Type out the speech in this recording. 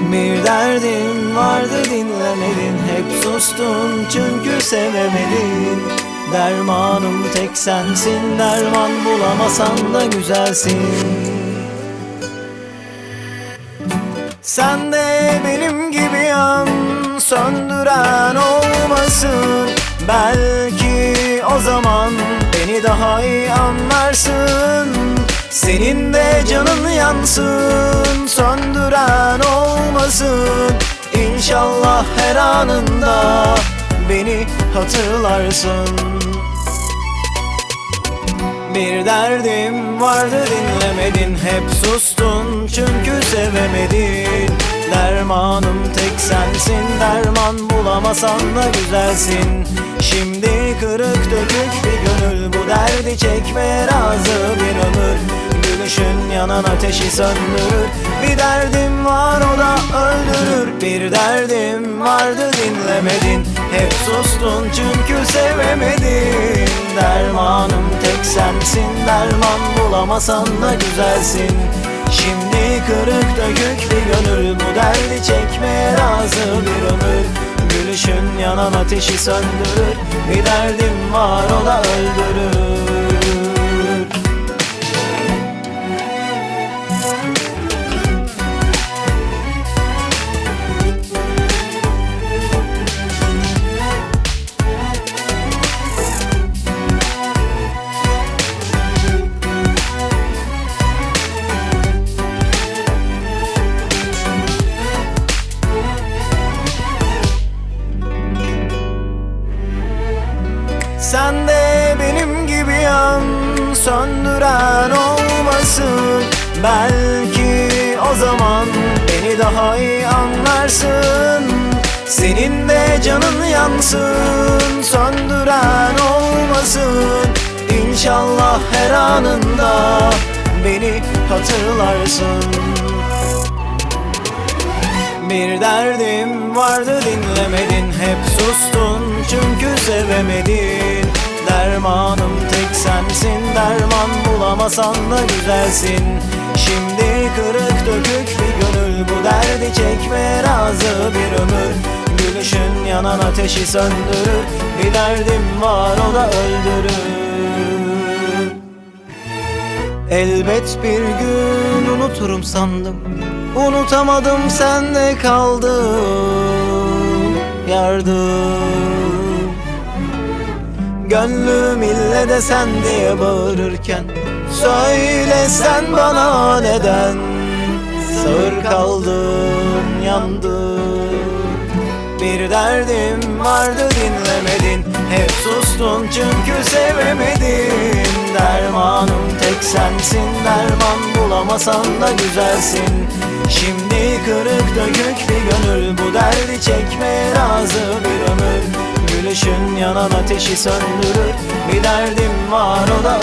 Bir derdim vardı dinlemedin. Hep sustun çünkü sevemedin. Dermanım tek sensin Derman bulamasan da güzelsin. Sen de benim gibi yan Söndüren olmasın. Belki o zaman Beni daha iyi anlarsın. Senin de canın yansın Söndüren olmasın İnşallah her anında Beni hatırlarsın. Bir derdim vardı dinlemedin. Hep sustun çünkü sevemedin. Dermanım tek sensin Derman bulamasan da güzelsin. Şimdi kırık dökük bir gönül Bu derdi çekmeye razı bir ömür. Gülüşün yanan ateşi söndürür Bir da öldürür Bir derdim vardı dinlemedin. Hep sustun çünkü sevemedin. Dermanım tek sensin Derman bulamasan da güzelsin. Şimdi kırık dökük bir gönül Bu derdi çekmeye razı bir ömür. Gülüşün yanan ateşi söndürür Bir derdim var o da öldürür Sen de benim gibi yan söndüren olmasın. Belki o zaman beni daha iyi anlarsın. Senin de canın yansın söndüren olmasın. İnşallah her anında beni hatırlarsın. Bir derdim vardı dinlemedin Hep sustun çünkü sevemedin. Dermanım tek sensin Derman bulamasan da güzelsin. Şimdi kırık dökük bir gönül Bu derdi çekmeye razı bir ömür. Gülüşün yanan ateşi söndürür Bir derdim var o da öldürür. Elbet bir gün unuturum sandım Unutamadım sende kaldım Yardım Gönlüm ille de sen diye bağırırken Söyle sen bana neden? Sağır kaldın yandın bir derdim vardı dinlemedin. Hep sustun çünkü sevemedin. Dermanım tek sensin Derman bulamasan da güzelsin. Şimdi kırık dökük bir gönül Bu derdi yanan ateşi söndürür. Bir derdim var o da